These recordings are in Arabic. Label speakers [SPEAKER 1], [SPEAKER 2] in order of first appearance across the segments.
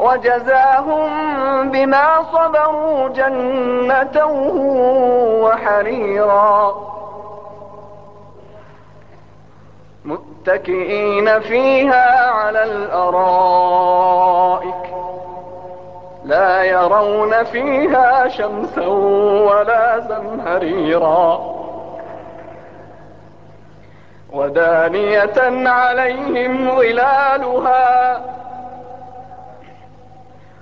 [SPEAKER 1] وجزاهم بما صبروا جنة وحريرا. متكئين فيها على الأرائك لا يرون فيها شمسا ولا زمهريرا. ودانية عليهم ظلالها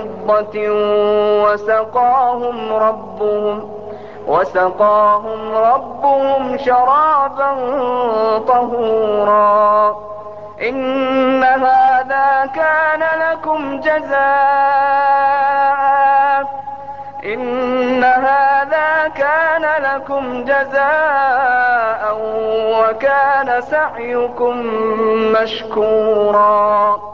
[SPEAKER 1] فضة وسقاهم ربهم وسقاهم ربهم شرابا طهورا. إن هذا كان لكم جزاء. إن هذا كان لكم جزاء وكان سعيكم مشكورا.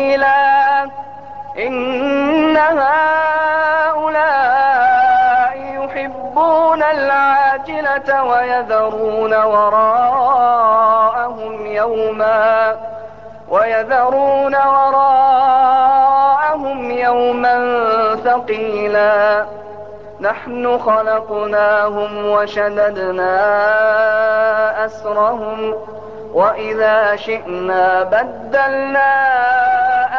[SPEAKER 1] إن هؤلاء يحبون العاجلة ويذرون وراءهم يوما ويذرون وراءهم يوما ثقيلا نحن خلقناهم وشددنا أسرهم وإذا شئنا بدلنا